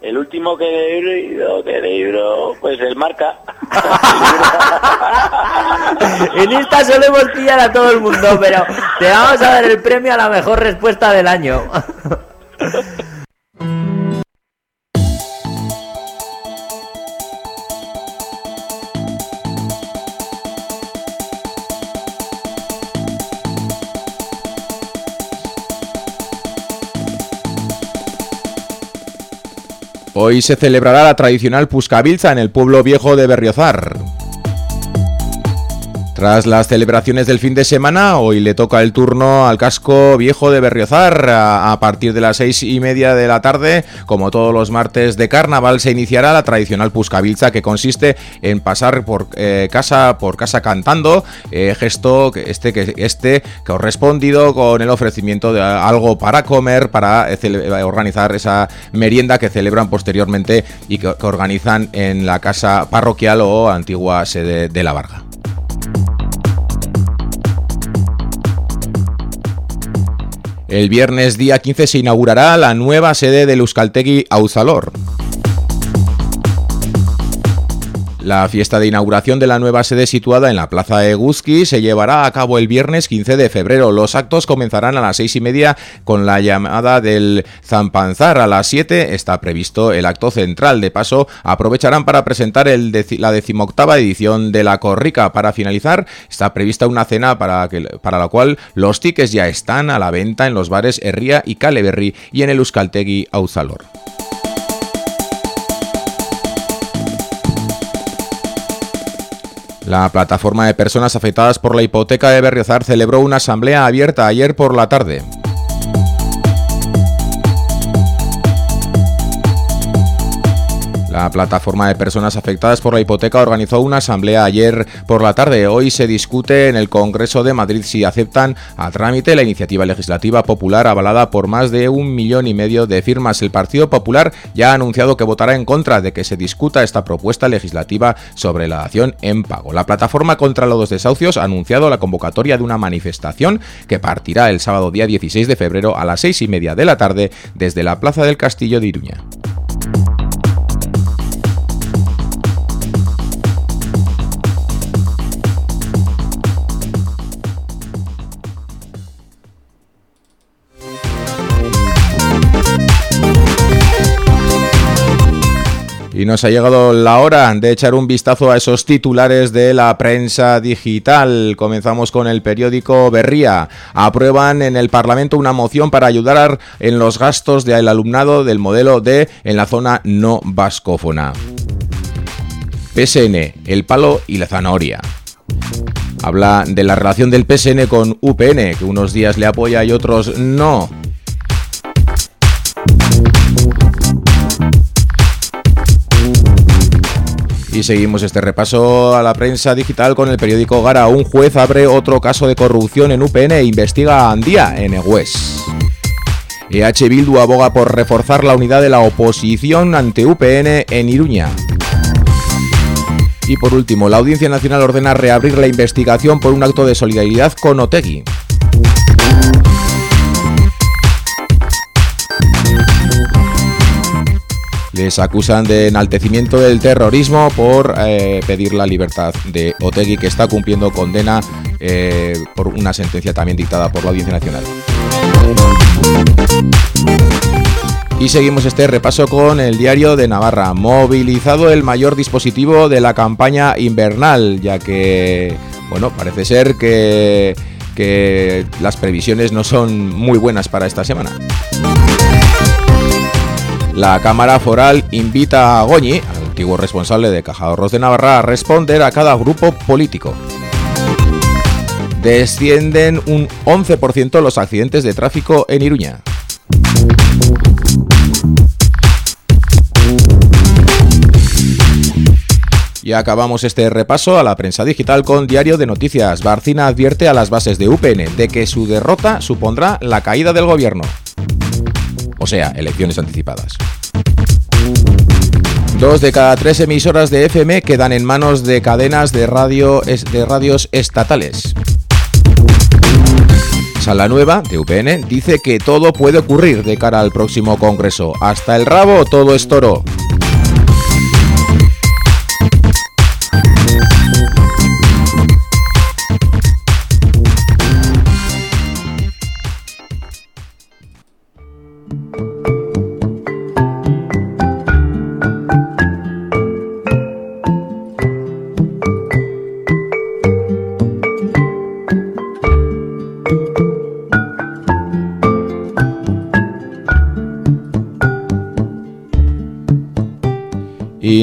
El último que he leído, que he leído, pues el marca. *laughs* en esta solemos pillar a todo el mundo, pero te vamos a dar el premio a la mejor respuesta del año. *laughs* Hoy se celebrará la tradicional Puscabilza en el pueblo viejo de Berriozar. Tras las celebraciones del fin de semana, hoy le toca el turno al casco viejo de Berriozar. A, partir de las seis y media de la tarde, como todos los martes de carnaval, se iniciará la tradicional Puscabilza, que consiste en pasar por eh, casa por casa cantando, eh, gesto que este que este correspondido con el ofrecimiento de algo para comer, para eh, cele- organizar esa merienda que celebran posteriormente y que, que organizan en la casa parroquial o antigua sede de la Varga. El viernes día 15 se inaugurará la nueva sede del Euskaltegui Auzalor. La fiesta de inauguración de la nueva sede situada en la Plaza Eguzki se llevará a cabo el viernes 15 de febrero. Los actos comenzarán a las seis y media con la llamada del Zampanzar. A las 7 está previsto el acto central. De paso, aprovecharán para presentar la decimoctava edición de la Corrica. Para finalizar, está prevista una cena para la cual los tickets ya están a la venta en los bares Herría y Caleberry y en el Euskaltegui Auzalor. La plataforma de personas afectadas por la hipoteca de Berriozar celebró una asamblea abierta ayer por la tarde. La plataforma de personas afectadas por la hipoteca organizó una asamblea ayer por la tarde. Hoy se discute en el Congreso de Madrid si aceptan a trámite la iniciativa legislativa popular avalada por más de un millón y medio de firmas. El Partido Popular ya ha anunciado que votará en contra de que se discuta esta propuesta legislativa sobre la dación en pago. La plataforma contra los desahucios ha anunciado la convocatoria de una manifestación que partirá el sábado día 16 de febrero a las seis y media de la tarde desde la Plaza del Castillo de Iruña. Y nos ha llegado la hora de echar un vistazo a esos titulares de la prensa digital. Comenzamos con el periódico Berría. Aprueban en el Parlamento una moción para ayudar en los gastos del alumnado del modelo D en la zona no vascófona. PSN, el palo y la zanahoria. Habla de la relación del PSN con UPN, que unos días le apoya y otros no. Y seguimos este repaso a la prensa digital con el periódico Gara. Un juez abre otro caso de corrupción en UPN e investiga a Andía en Egués. EH Bildu aboga por reforzar la unidad de la oposición ante UPN en Iruña. Y por último, la Audiencia Nacional ordena reabrir la investigación por un acto de solidaridad con Otegui. Les acusan de enaltecimiento del terrorismo por eh, pedir la libertad de Otegui, que está cumpliendo condena eh, por una sentencia también dictada por la Audiencia Nacional. Y seguimos este repaso con el diario de Navarra. Movilizado el mayor dispositivo de la campaña invernal, ya que, bueno, parece ser que, que las previsiones no son muy buenas para esta semana. La Cámara Foral invita a Goñi, antiguo responsable de Caja Ahorros de Navarra, a responder a cada grupo político. Descienden un 11% los accidentes de tráfico en Iruña. Y acabamos este repaso a la prensa digital con Diario de Noticias. Barcina advierte a las bases de UPN de que su derrota supondrá la caída del gobierno. O sea, elecciones anticipadas. Dos de cada tres emisoras de FM quedan en manos de cadenas de, radio, de radios estatales. Sala Nueva, de UPN, dice que todo puede ocurrir de cara al próximo Congreso. Hasta el rabo todo es toro.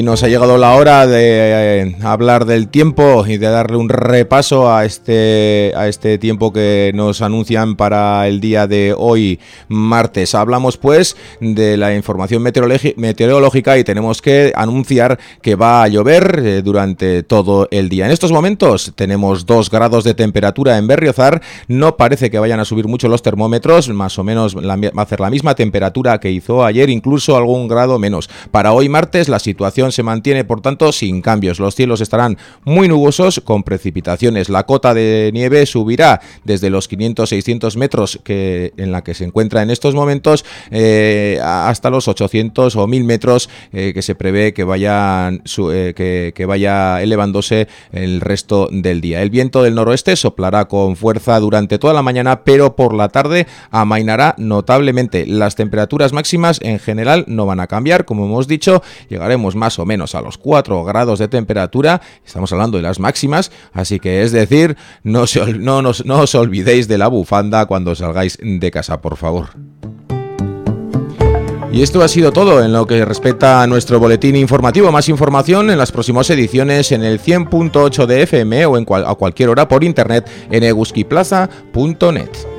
Nos ha llegado la hora de eh, hablar del tiempo y de darle un repaso a este, a este tiempo que nos anuncian para el día de hoy, martes. Hablamos pues de la información meteorológica y tenemos que anunciar que va a llover eh, durante todo el día. En estos momentos tenemos 2 grados de temperatura en Berriozar. No parece que vayan a subir mucho los termómetros, más o menos va a hacer la misma temperatura que hizo ayer, incluso algún grado menos. Para hoy martes la situación se mantiene, por tanto, sin cambios. Los cielos estarán muy nubosos, con precipitaciones. La cota de nieve subirá desde los 500-600 metros que, en la que se encuentra en estos momentos eh, hasta los 800 o 1000 metros eh, que se prevé que, vayan, eh, que, que vaya elevándose el resto del día. El viento del noroeste soplará con fuerza durante toda la mañana, pero por la tarde amainará notablemente. Las temperaturas máximas en general no van a cambiar, como hemos dicho, llegaremos más o menos a los 4 grados de temperatura, estamos hablando de las máximas, así que es decir, no, no, no os olvidéis de la bufanda cuando salgáis de casa, por favor. Y esto ha sido todo en lo que respecta a nuestro boletín informativo. Más información en las próximas ediciones en el 100.8 de FM o en a cualquier hora por internet en eguskiplaza.net.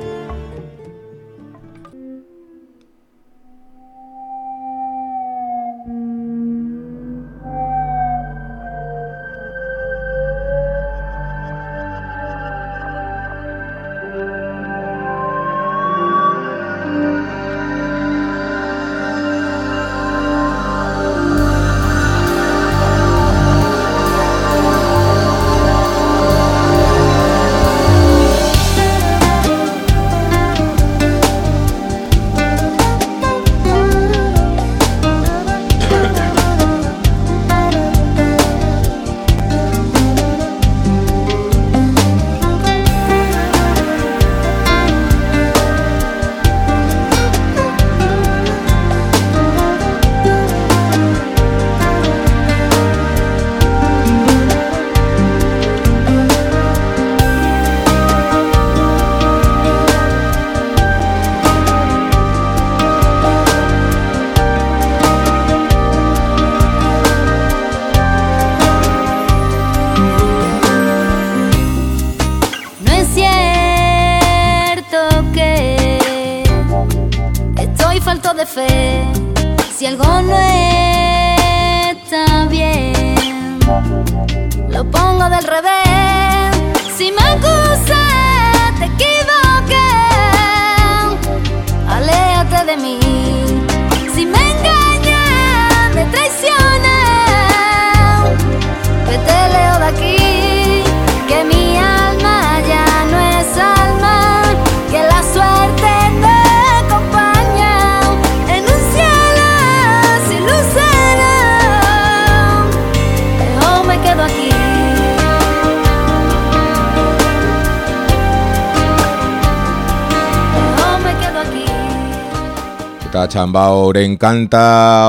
Eta txambauren kanta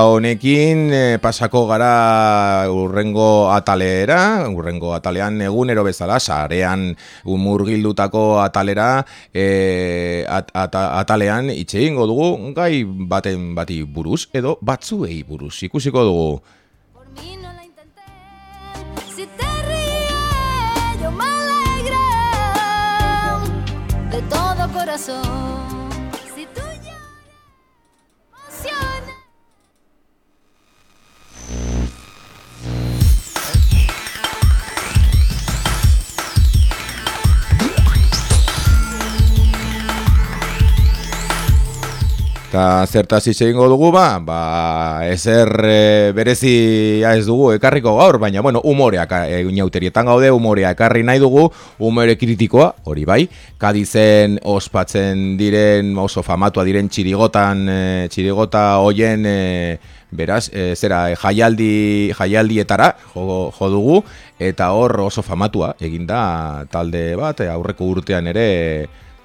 honekin eh, pasako gara urrengo atalera, urrengo atalean egunero bezala, sarean murgildutako atalera, eh, at, ata- atalean itxe dugu, gai baten bati buruz, edo batzuei buruz, ikusiko dugu. Si te ríes, Eta zertaz hitz dugu ba, ba ezer e, berezia ez dugu ekarriko gaur, baina bueno, umoreak e, inauterietan gaude, umorea ekarri nahi dugu, umore kritikoa, hori bai, Kadizen ospatzen diren, oso famatua diren txirigotan, e, txirigota hoien, e, beraz, e, zera, jaialdi, jaialdietara jo, jo dugu, eta hor oso famatua eginda talde bat, aurreko urtean ere,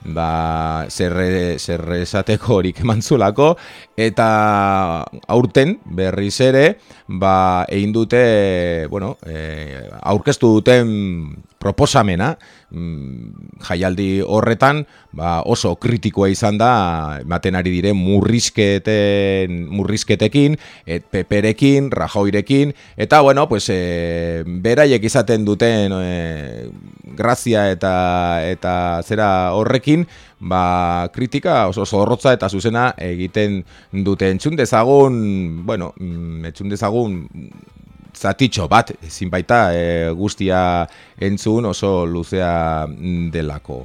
ba, zer, zer esateko horik eman zulako, eta aurten berriz ere, ba, egin dute, bueno, e, aurkeztu duten proposamena, mm, jaialdi horretan, ba, oso kritikoa izan da, ematen ari diren murrizketen, murrizketekin, et peperekin, rajoirekin, eta, bueno, pues, e, beraiek izaten duten e, grazia eta eta zera horrekin, ba, kritika oso zorrotza eta zuzena egiten dute entzun dezagun, bueno, mm, entzun dezagun zatitxo bat, ezin baita e, guztia entzun oso luzea delako.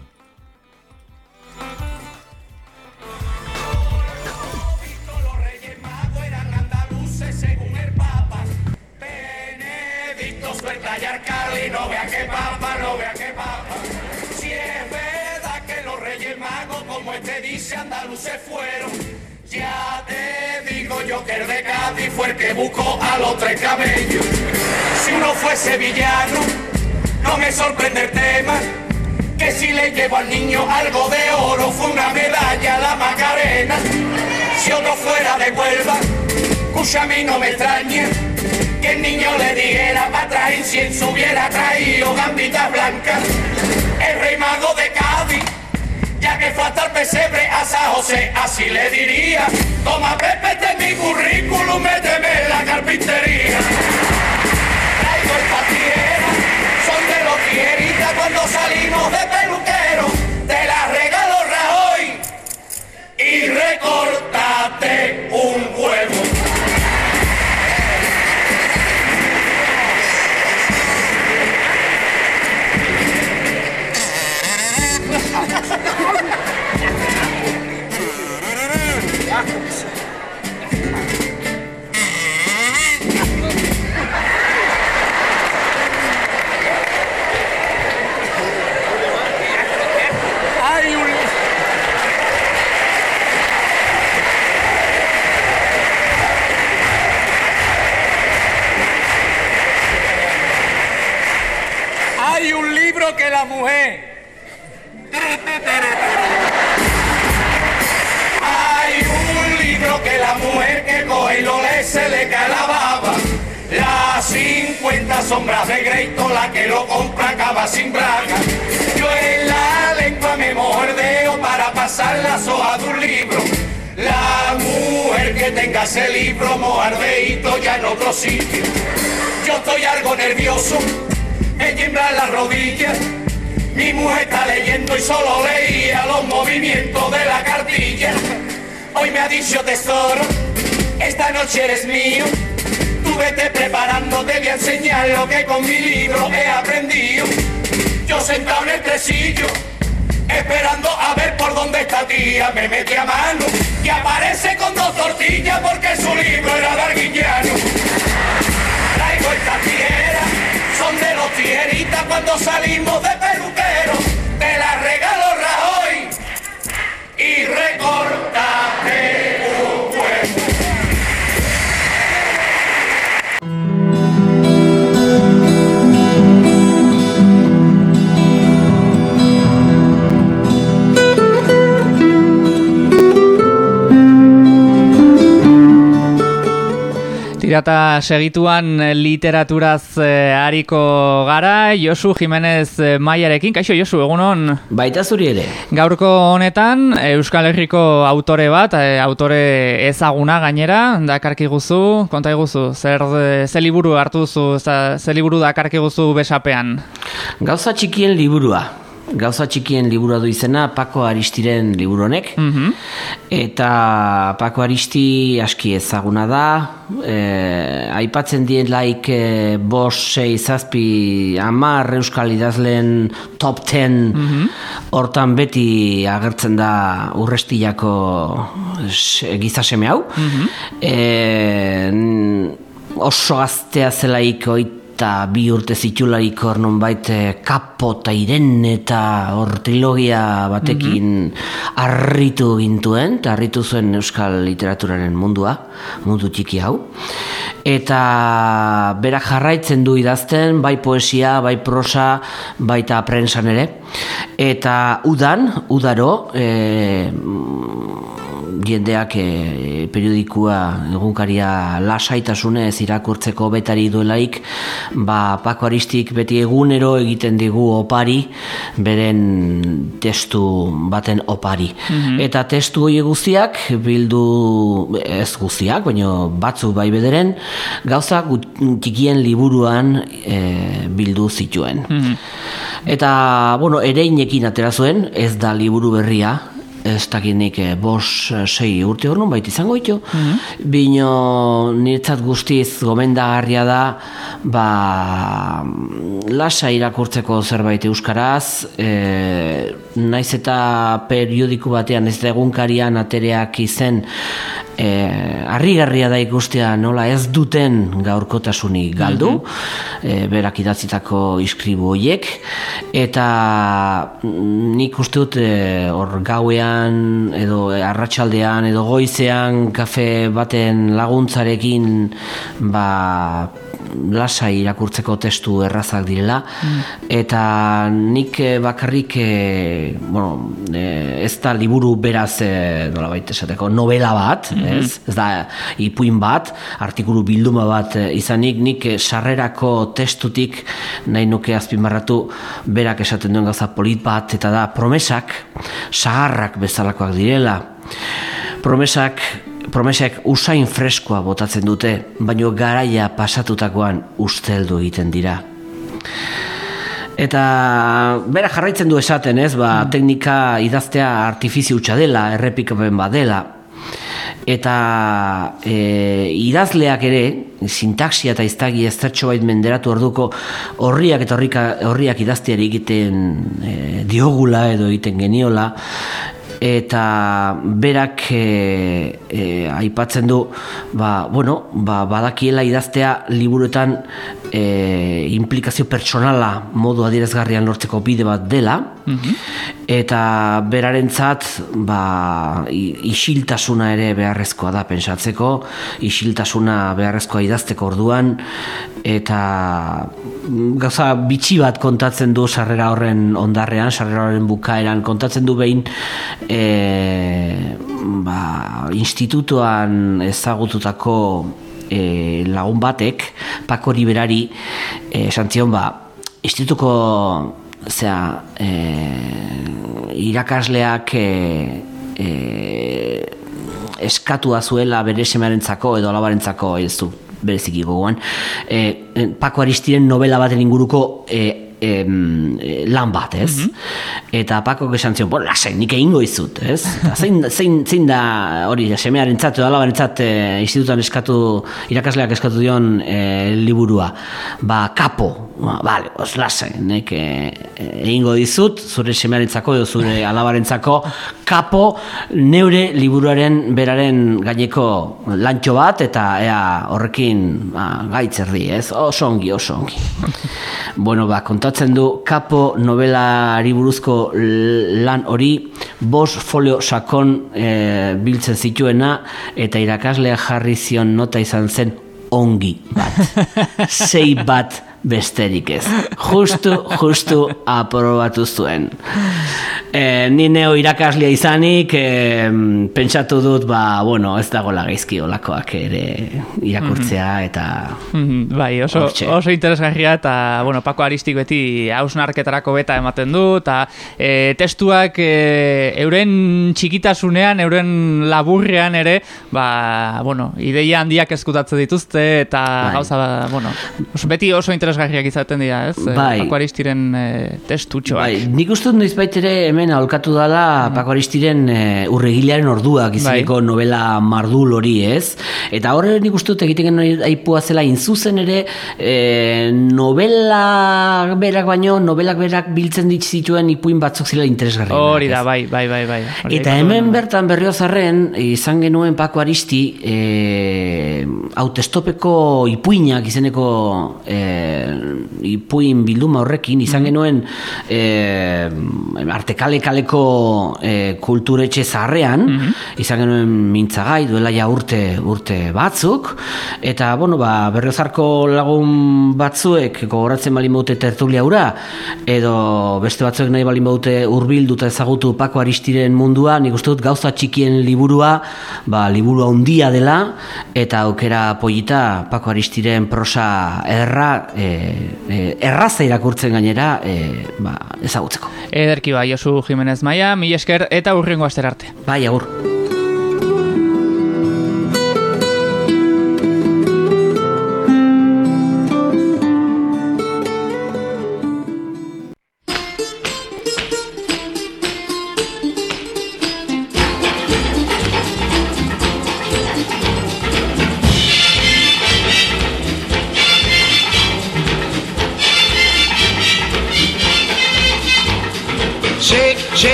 Dice, andaluces fueron. Ya te digo yo que el de Cádiz fue el que buscó a los tres camellos. Si uno fue sevillano, no me sorprende el tema. Que si le llevo al niño algo de oro fue una medalla a la Macarena. Si otro fuera de Huelva, escucha a mí no me extraña que el niño le dijera para traer incienso hubiera traído gambita blanca. El rey mago de Cádiz, ya que fue hasta el pesebre a San José, así le diría, toma es mi currículum, méteme en la carpintería. Traigo el patiera, son de los tijeritas cuando salimos de peluquero, te la regalo Rajoy y recórtate un huevo. La mujer. Hay un libro que la mujer que coge y lo lee se le cae la baba. Las 50 sombras de Grey, la que lo compra acaba sin braga. Yo en la lengua me dedo para pasar las hojas de un libro. La mujer que tenga ese libro mojardeito ya en otro sitio. Yo estoy algo nervioso, me tiemblan las rodillas. Mi mujer está leyendo y solo leía los movimientos de la cartilla. Hoy me ha dicho tesoro, esta noche eres mío. Tú vete preparando, te voy a enseñar lo que con mi libro he aprendido. Yo sentado en el tresillo, esperando a ver por dónde esta tía me mete a mano. Y aparece con dos tortillas porque su libro era de cuando salimos de peluquero. Te la regalo Rajoy y recórtate Tirata segituan eh, literaturaz eh, ariko gara, Josu Jimenez eh, Maiarekin. Kaixo, Josu, egunon? Baita zuri ere. Gaurko honetan, Euskal Herriko autore bat, eh, autore ezaguna gainera, dakarki guzu, konta guzu, zer, eh, ze liburu hartu zu, ze liburu dakarki guzu besapean? Gauza txikien liburua. Gauza txikien liburua du izena Pako Aristiren liburu honek. Eta Pako Aristi aski ezaguna da. E, aipatzen dien laik e, bos, sei, zazpi, amar euskal idazleen top ten hortan beti agertzen da urrestillako s- gizaseme hau. e, n- oso gaztea zelaik oita bi urte zitularik hor nonbait eh, kapo eta iren eta hor trilogia batekin harritu gintuen, eta harritu zuen euskal literaturaren mundua, mundu txiki hau. Eta berak jarraitzen du idazten, bai poesia, bai prosa, baita prensan ere. Eta udan, udaro, e, jendeak e, periodikua egunkaria lasaitasunez irakurtzeko betari duelaik ba Pako Aristik beti egunero egiten digu opari beren testu baten opari. Mhm. eta testu hori guztiak bildu ez guztiak baino batzu bai bederen gauza txikien liburuan e, bildu zituen. Eta, bueno, ereinekin atera zuen, ez da liburu berria, ez dakinik eh, bos, eh, sei urte hor bait izango ditu, bino niretzat guztiz gomendagarria da, ba, lasa irakurtzeko zerbait euskaraz, e, naiz eta periodiku batean ez da egunkarian atereak izen, e, harrigarria da ikustea nola ez duten gaurkotasunik galdu, e, berak idatzitako iskribu hoiek, eta mm, nik uste dut e, hor gauean edo arratsaldean edo goizean kafe baten laguntzarekin ba lasai irakurtzeko testu errazak direla. Eta nik eh, bakarrik eh, bueno, eh, ez da liburu beraz eh, nolabait esateko novela bat ez? ez da ipuin bat artikulu bilduma bat izanik nik sarrerako testutik nahi nuke azpimarratu berak esaten duen gauza polit bat eta da promesak sagarrak bezalakoak direla. Promesak promesak usain freskoa botatzen dute, baino garaia pasatutakoan usteldu egiten dira. Eta bera jarraitzen du esaten, ez? Ba, teknika idaztea artifizio hutsa dela, errepikapen badela. Eta e, idazleak ere, sintaxia eta iztagi eztertxo bait menderatu orduko horriak eta horrika, horriak idazteari egiten e, diogula edo egiten geniola, eta berak e, e, aipatzen du ba, bueno, ba, badakiela idaztea liburuetan e, implikazio pertsonala modu adierazgarrian lortzeko bide bat dela. Eta berarentzat ba, isiltasuna ere beharrezkoa da pentsatzeko isiltasuna beharrezkoa idazteko orduan eta gauza bitxi bat kontatzen du sarrera horren ondarrean, sarrera horren bukaeran. Kontatzen du behin e, ba, institutuan ezagututako e, lagun batek Paco Liberari e, esan zion ba, institutuko zera, e, irakasleak e, e, eskatua zuela bere semearentzako edo alabarentzako du bereziki gogoan e, Paco Aristiren novela baten inguruko e, em, lan bat, ez? eta Pako esan zion, bo, lasai, nik egingo izut, ez? Eta zein, *laughs* zein, zein da hori semearen zat, edo alabaren zat, e, institutan eskatu, irakasleak eskatu dion e, liburua. Ba, kapo, ba, bale, os lasai, nik e, egingo dizut, zure semearen edo zure *laughs* alabaren kapo, neure liburuaren beraren gaineko lantxo bat, eta ea horrekin ba, gaitzerdi, ez? Oso ongi, oso ongi. *laughs* bueno, ba, kontatzen du, kapo novelari buruzko lan hori bos folio sakon e, biltzen zituena eta irakaslea jarri zion nota izan zen ongi bat. *laughs* Sei bat besterik ez. Justu, justu aprobatu zuen. E, ni neo irakaslea izanik, e, pentsatu dut, ba, bueno, ez dago lagaizki olakoak ere irakurtzea mhm. eta... Mhm, bai, oso, oso interesgarria eta, bueno, Pako Aristik beti hausnarketarako beta ematen du, eta e, testuak e, euren txikitasunean, euren laburrean ere, ba, bueno, ideia handiak eskutatze dituzte, eta bai. gauza, ba, bueno, oso, beti oso interesgarriak izaten dira, ez? Bai. Pako Aristiren e, testutxoak. Bai, nik uste dut ere hemen aholkatu dala mm. Pako Aristiren e, urregilearen orduak izaneko bai. novela mardul hori ez. Eta horre nik uste dut egiten aipua zela inzuzen ere e, novela berak baino, novelak berak biltzen ditzituen ipuin batzuk zela interesgarri. Hori da, bai, bai, bai. bai. Eta hemen bertan berriozarren izan genuen Pako Aristi e, autestopeko ipuinak izeneko e, ipuin bilduma horrekin izan mm. genuen e, artekale kaleko e, kulturetxe zaharrean, mm izan genuen mintzagai, duela ja urte, urte batzuk, eta, bueno, ba, berriozarko lagun batzuek gogoratzen balin baute tertulia ura, edo beste batzuek nahi balin baute urbildu eta ezagutu Pako Aristiren mundua, nik uste dut gauza txikien liburua, ba, liburua handia dela, eta aukera polita Pako Aristiren prosa erra, e, e, erraza irakurtzen gainera, e, ba, ezagutzeko. Ederki ba, Josu Jimenez Maia, mi esker eta urrengo aster arte. Bai, agur.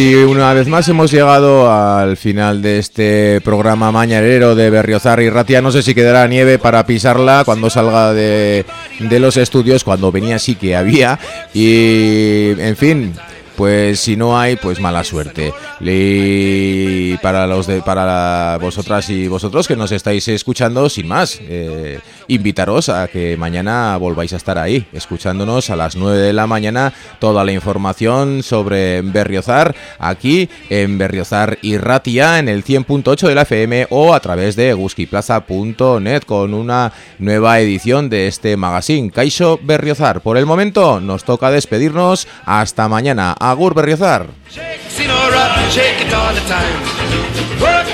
Y una vez más hemos llegado al final de este programa mañanero de Berriozar y Ratia. No sé si quedará nieve para pisarla cuando salga de, de los estudios, cuando venía sí que había. Y en fin, pues si no hay, pues mala suerte. Y para los de, para vosotras y vosotros que nos estáis escuchando, sin más, eh, invitaros a que mañana volváis a estar ahí, escuchándonos a las 9 de la mañana toda la información sobre Berriozar aquí en Berriozar y Ratia en el 100.8 de la FM o a través de guskiplaza.net con una nueva edición de este magazine Caixo Berriozar. Por el momento nos toca despedirnos hasta mañana. Agur Berriozar.